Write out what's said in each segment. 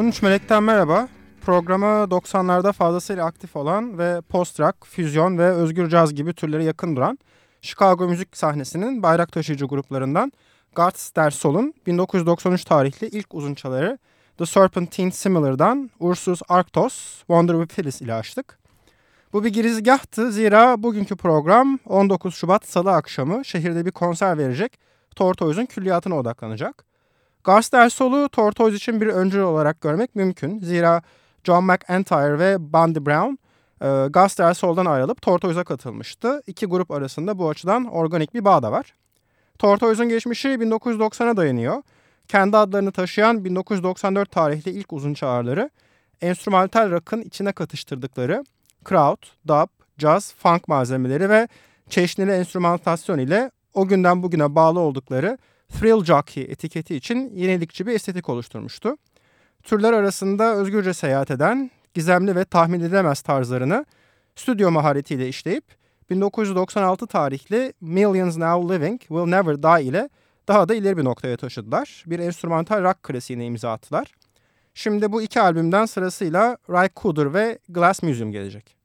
13 Melek'ten merhaba. Programa 90'larda fazlasıyla aktif olan ve post-rock, füzyon ve özgür caz gibi türlere yakın duran Chicago müzik sahnesinin bayrak taşıyıcı gruplarından Guts Der Sol'un 1993 tarihli ilk uzunçaları The Serpentine Similar'dan Ursus Arctos, Wonder with Phyllis ile açtık. Bu bir girizgahtı zira bugünkü program 19 Şubat Salı akşamı şehirde bir konser verecek Tortoise'un külliyatına odaklanacak. Gars Sol'u Tortoise için bir öncül olarak görmek mümkün. Zira John McEntire ve Bundy Brown e, Sol'dan ayrılıp Tortoise'a katılmıştı. İki grup arasında bu açıdan organik bir bağ da var. Tortoise'un geçmişi 1990'a dayanıyor. Kendi adlarını taşıyan 1994 tarihli ilk uzun çağrıları enstrümantal rock'ın içine katıştırdıkları crowd, dub, jazz, funk malzemeleri ve çeşitli enstrümantasyon ile o günden bugüne bağlı oldukları Thrill Jockey etiketi için yenilikçi bir estetik oluşturmuştu. Türler arasında özgürce seyahat eden, gizemli ve tahmin edilemez tarzlarını stüdyo maharetiyle işleyip 1996 tarihli Millions Now Living Will Never Die ile daha da ileri bir noktaya taşıdılar. Bir enstrümantal rock klasiğine imza attılar. Şimdi bu iki albümden sırasıyla Ray Cooder ve Glass Museum gelecek.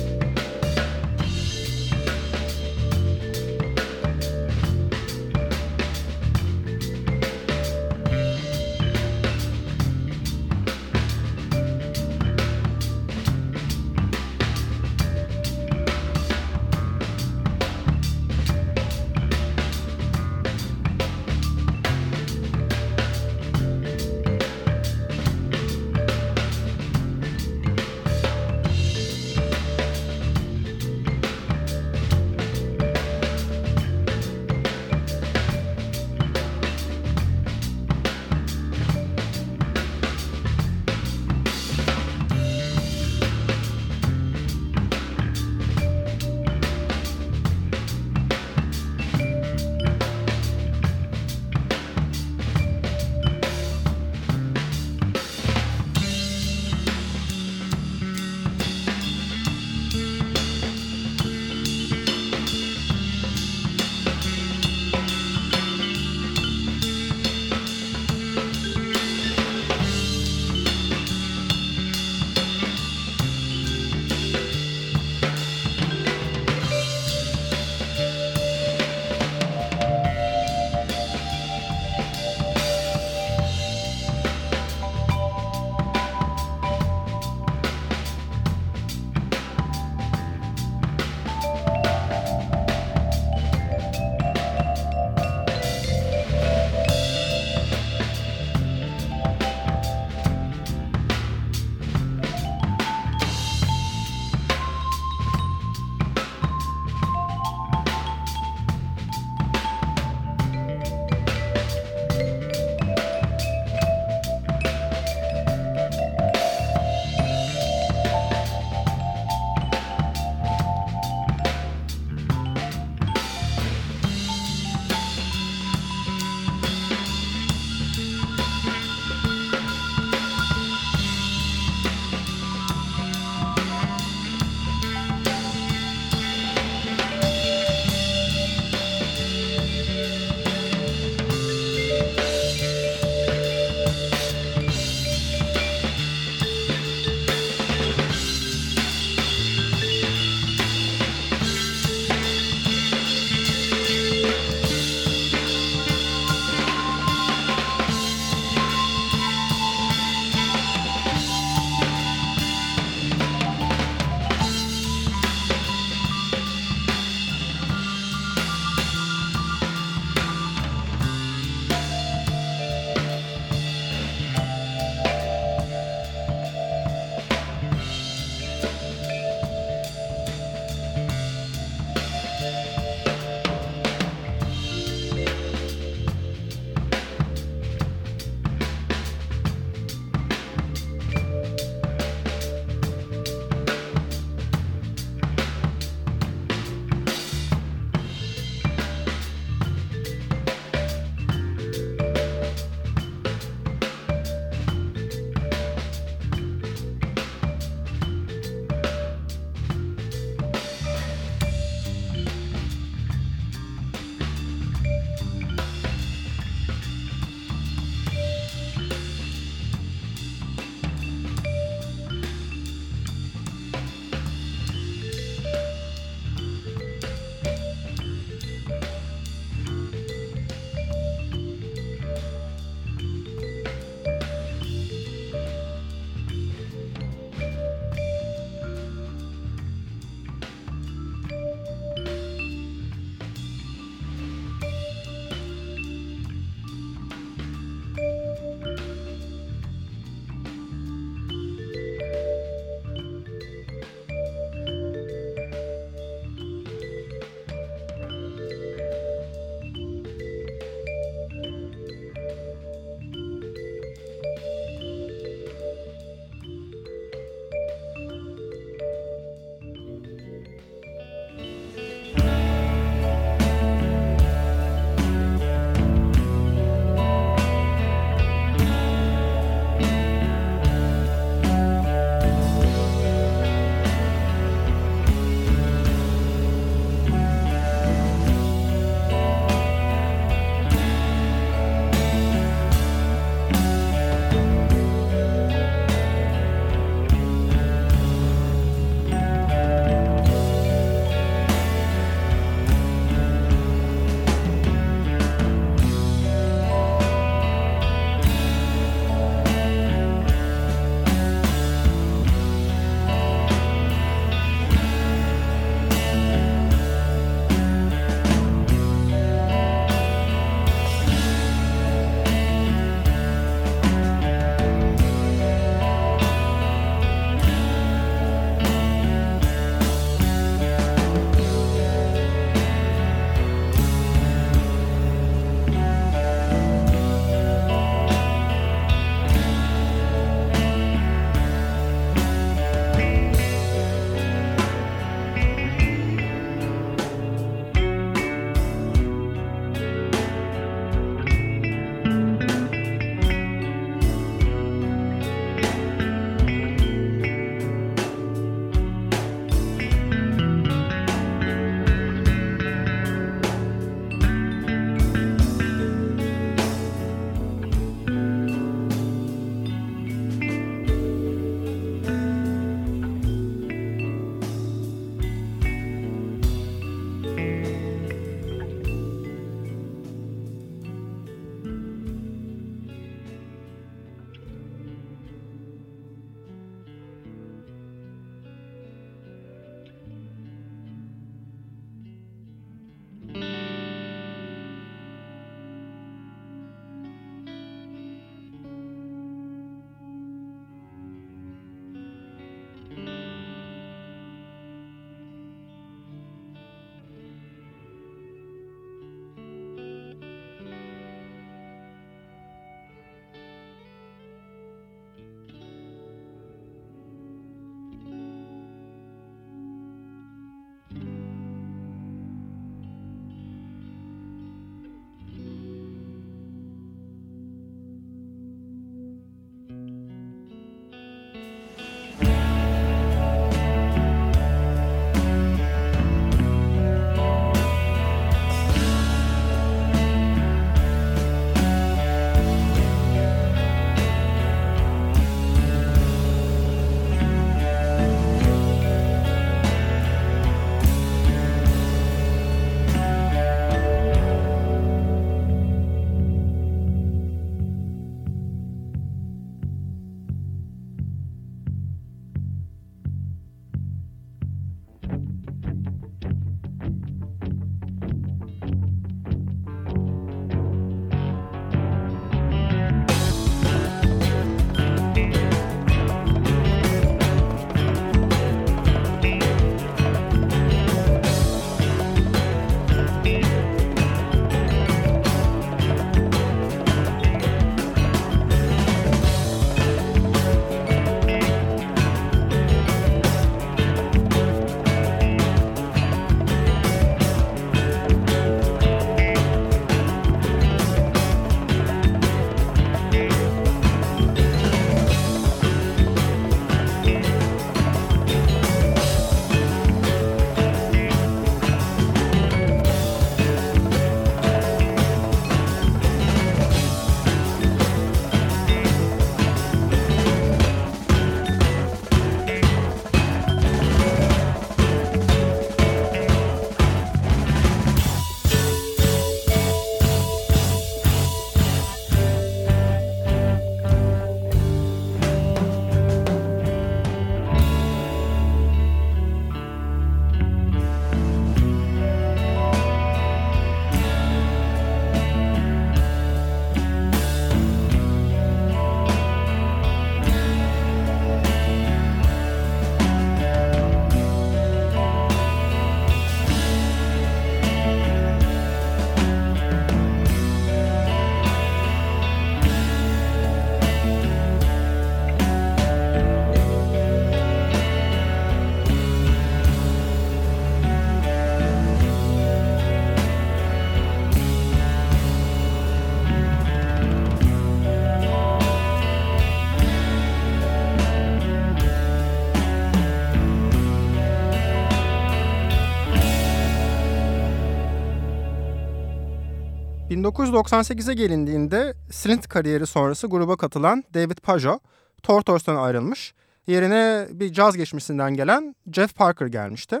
1998'e gelindiğinde synth kariyeri sonrası gruba katılan David Pajo, Tortoise'dan ayrılmış. Yerine bir caz geçmişinden gelen Jeff Parker gelmişti.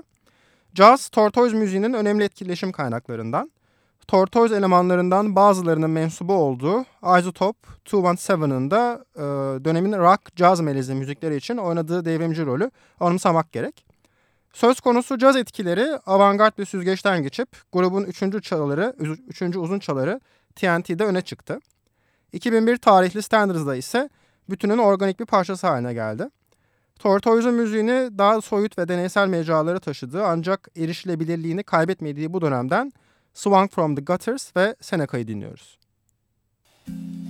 Caz, Tortoise müziğinin önemli etkileşim kaynaklarından. Tortoise elemanlarından bazılarının mensubu olduğu Isotope 217'ın da e, dönemin rock, caz melezi müzikleri için oynadığı devrimci rolü anımsamak gerek. Söz konusu caz etkileri avantgard bir süzgeçten geçip grubun üçüncü çaları, üçüncü uzun çaları TNT'de öne çıktı. 2001 tarihli Standards'da ise bütünün organik bir parçası haline geldi. Tortoise'un müziğini daha soyut ve deneysel mecralara taşıdığı ancak erişilebilirliğini kaybetmediği bu dönemden Swung from the Gutters ve Seneca'yı dinliyoruz. Müzik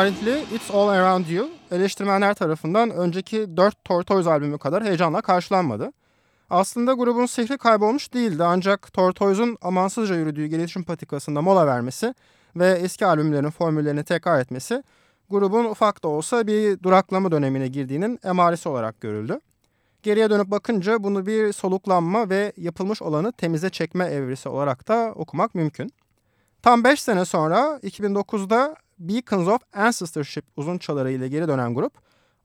tarihli It's All Around You eleştirmenler tarafından önceki 4 Tortoise albümü kadar heyecanla karşılanmadı. Aslında grubun sihri kaybolmuş değildi ancak Tortoise'un amansızca yürüdüğü gelişim patikasında mola vermesi ve eski albümlerin formüllerini tekrar etmesi grubun ufak da olsa bir duraklama dönemine girdiğinin emaresi olarak görüldü. Geriye dönüp bakınca bunu bir soluklanma ve yapılmış olanı temize çekme evresi olarak da okumak mümkün. Tam 5 sene sonra 2009'da Beacons of Ancestorship uzun çaları geri dönen grup,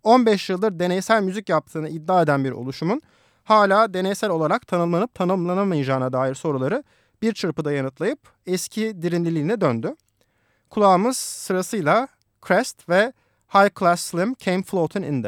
15 yıldır deneysel müzik yaptığını iddia eden bir oluşumun hala deneysel olarak tanımlanıp tanımlanamayacağına dair soruları bir çırpıda yanıtlayıp eski derinliliğine döndü. Kulağımız sırasıyla Crest ve High Class Slim Came Floating in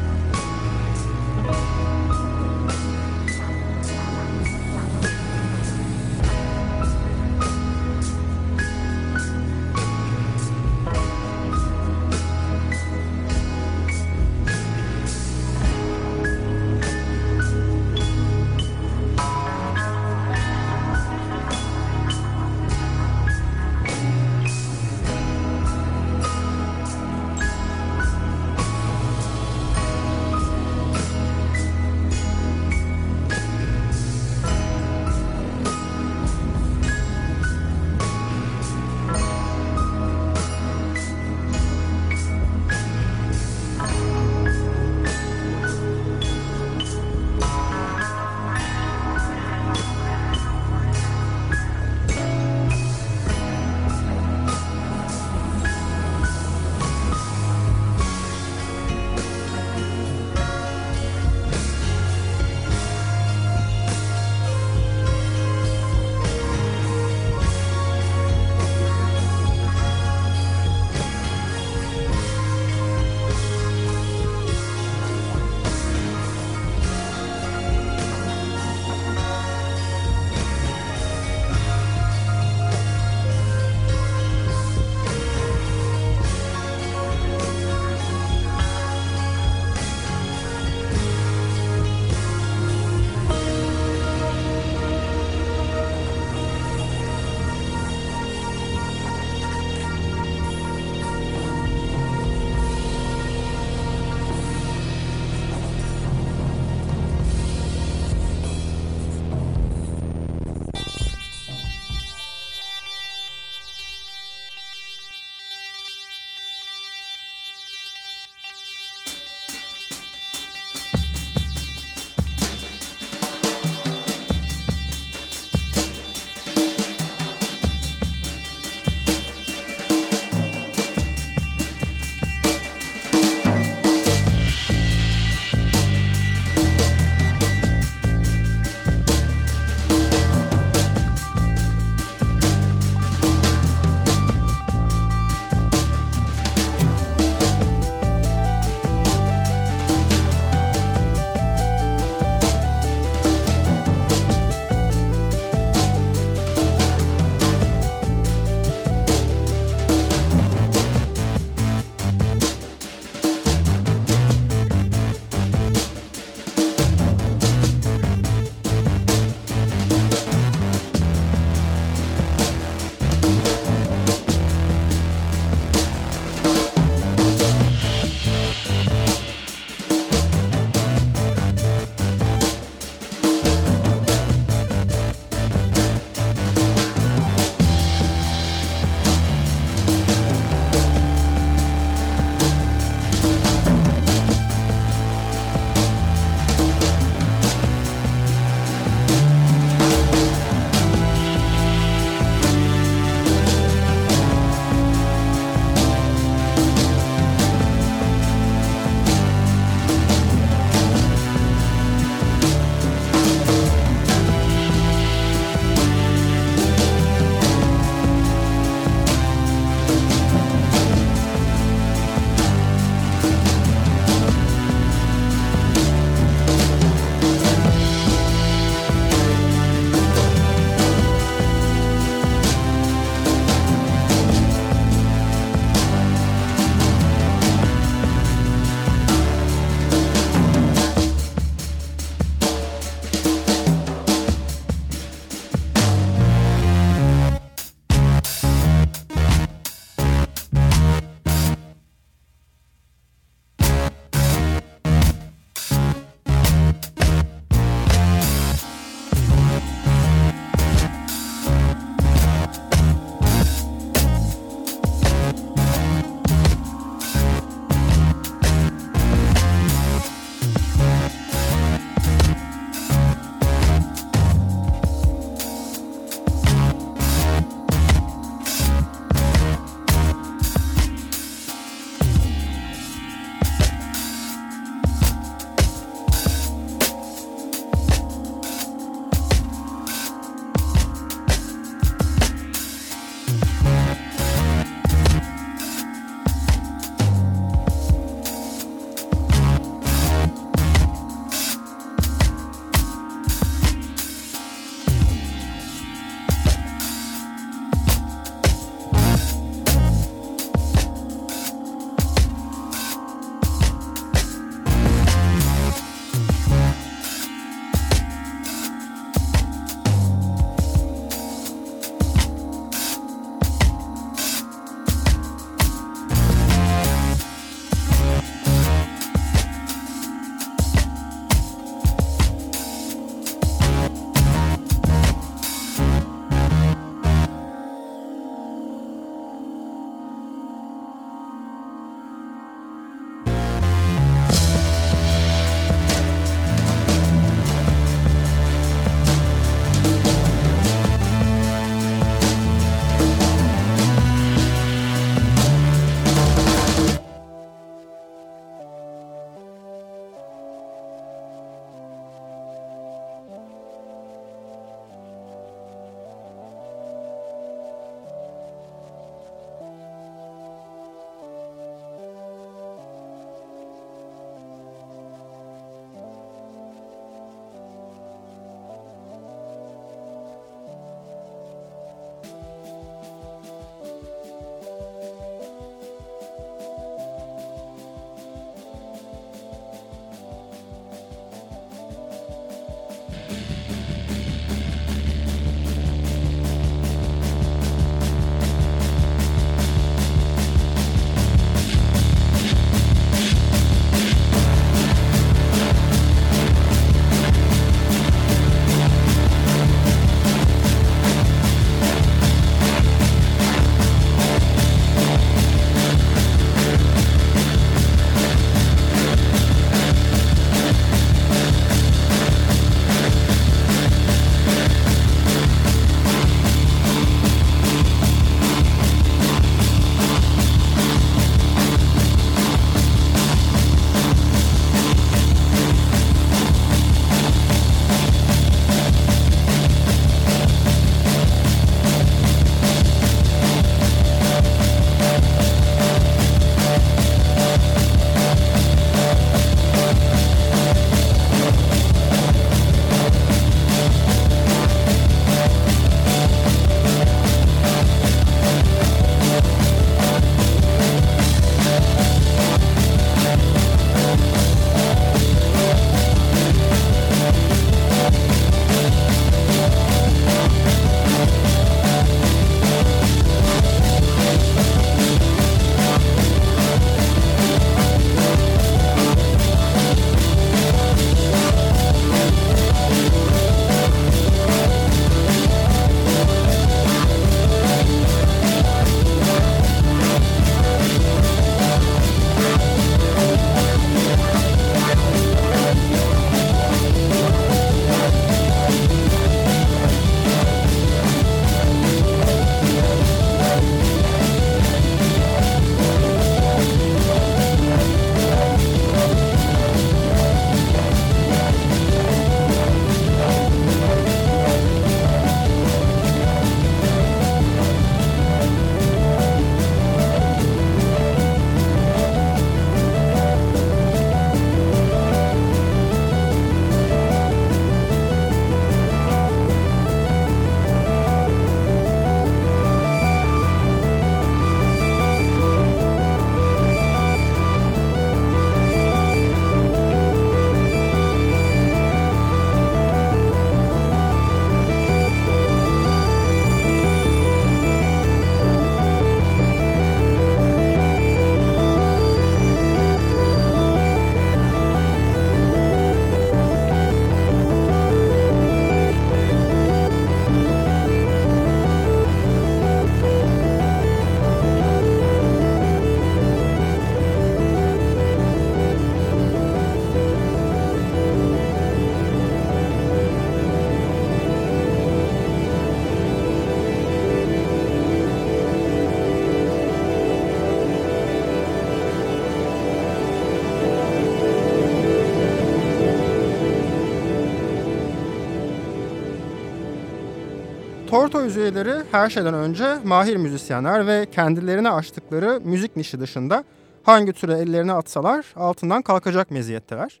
Tortoise üyeleri her şeyden önce mahir müzisyenler ve kendilerine açtıkları müzik nişi dışında hangi türe ellerini atsalar altından kalkacak meziyetteler.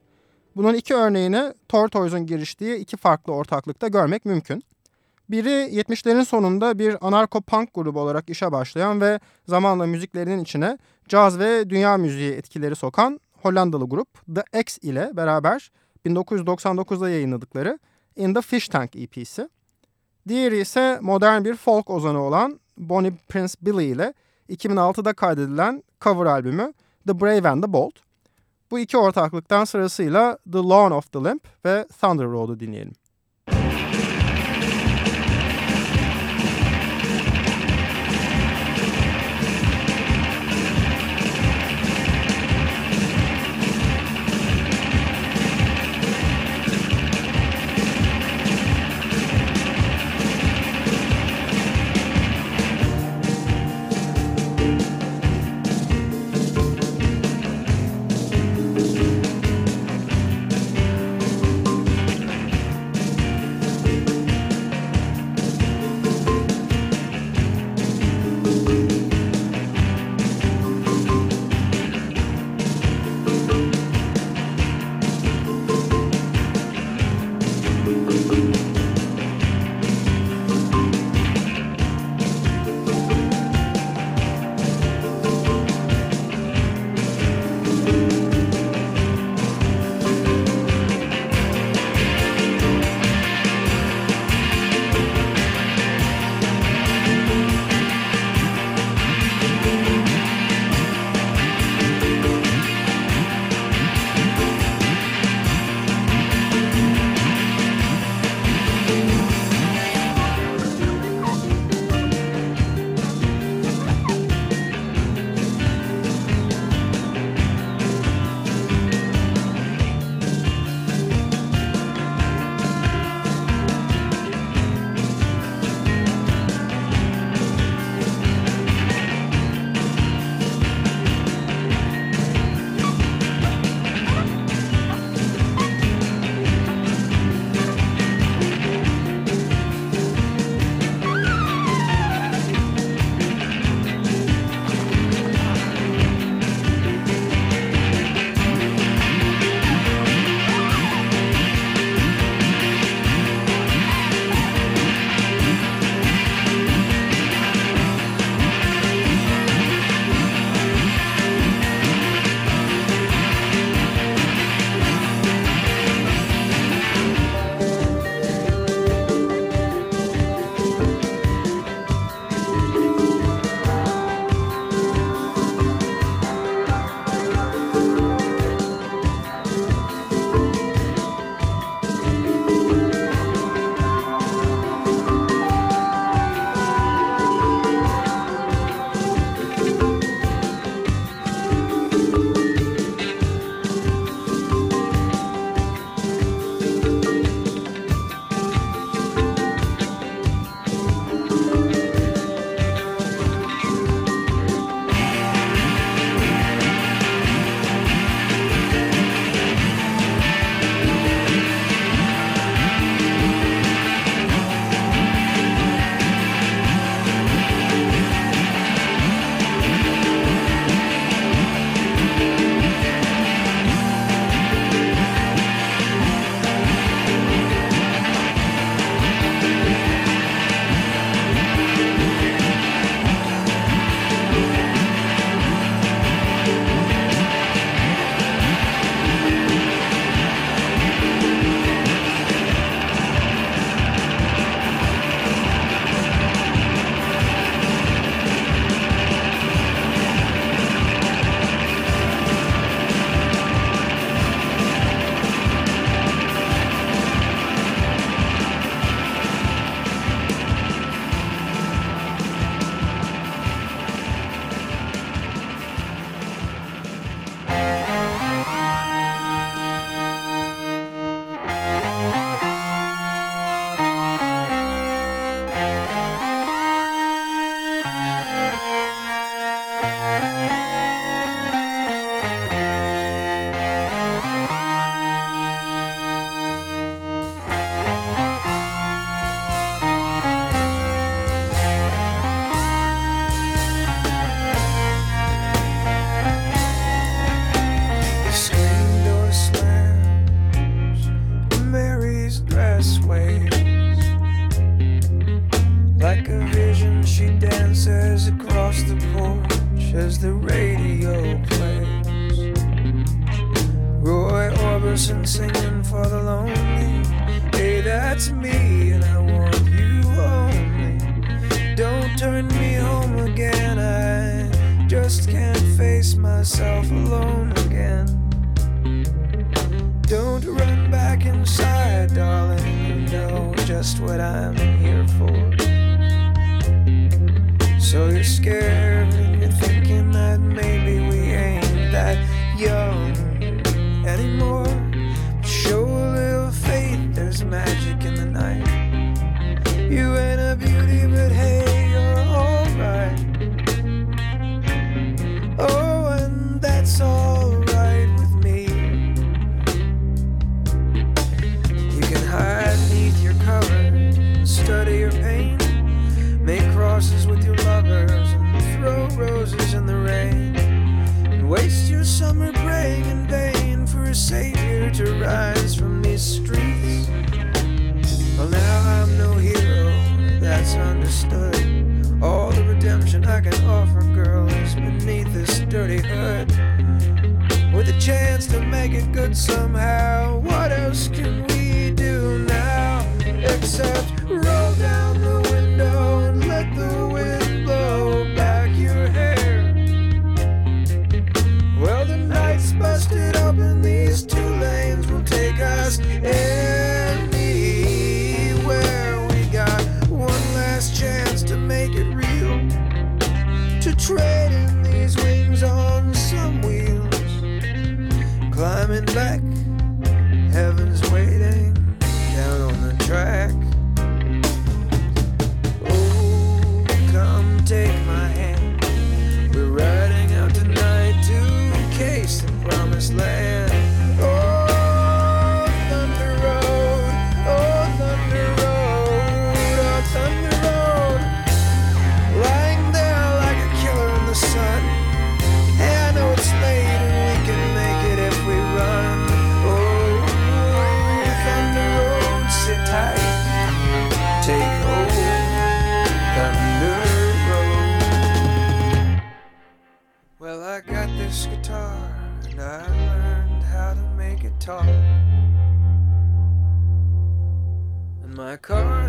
Bunun iki örneğini Tortoise'un giriştiği iki farklı ortaklıkta görmek mümkün. Biri 70'lerin sonunda bir anarko-punk grubu olarak işe başlayan ve zamanla müziklerinin içine caz ve dünya müziği etkileri sokan Hollandalı grup The X ile beraber 1999'da yayınladıkları In the Fish Tank EP'si. Diğeri ise modern bir folk ozanı olan Bonnie Prince Billy ile 2006'da kaydedilen cover albümü The Brave and the Bold. Bu iki ortaklıktan sırasıyla The Lawn of the Limp ve Thunder Road'u dinleyelim.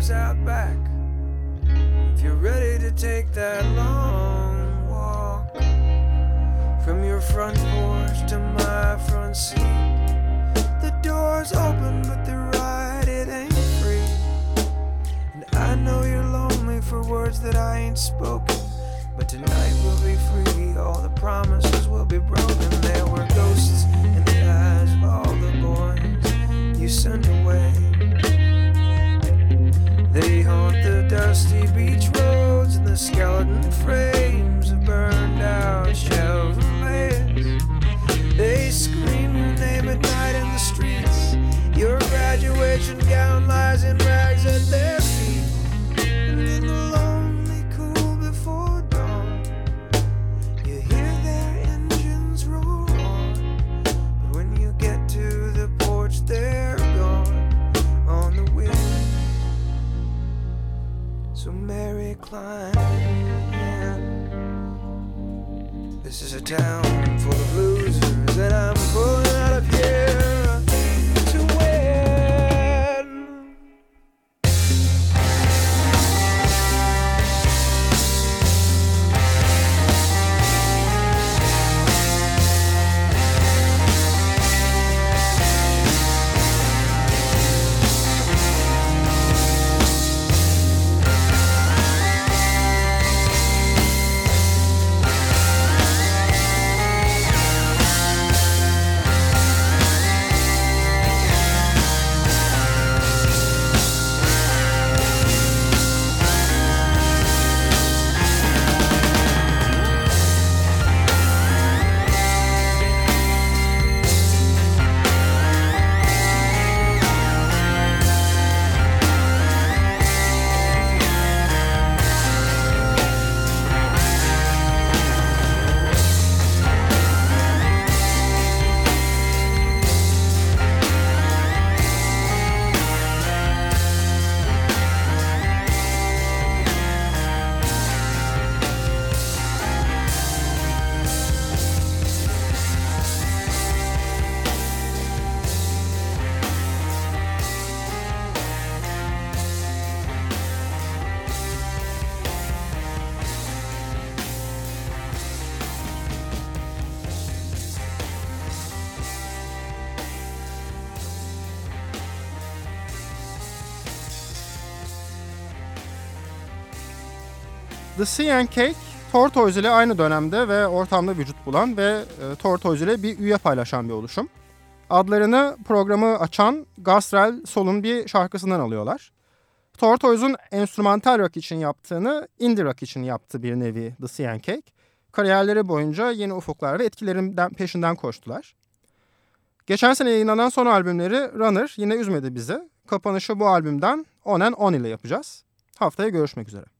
cars out back. If you're ready to take that long walk from your front porch to my front seat, the door's open, but the ride it ain't free. And I know you're lonely for words that I ain't spoken. But tonight we'll be free, all the promises will be broken. There were ghosts in the eyes of all the boys you sent away. They haunt the dusty beach roads and the skeleton frames of burned out Chevrolets. They scream your name at night in the streets. Your graduation gown lies in. climb. This is a town. The Sea and Cake, Tortoise ile aynı dönemde ve ortamda vücut bulan ve e, Tortoise ile bir üye paylaşan bir oluşum. Adlarını programı açan Gastrel Sol'un bir şarkısından alıyorlar. Tortoise'un enstrümantal rock için yaptığını indie rock için yaptı bir nevi The Sea and Cake. Kariyerleri boyunca yeni ufuklar ve etkilerinden peşinden koştular. Geçen sene yayınlanan son albümleri Runner yine üzmedi bizi. Kapanışı bu albümden On and On ile yapacağız. Haftaya görüşmek üzere.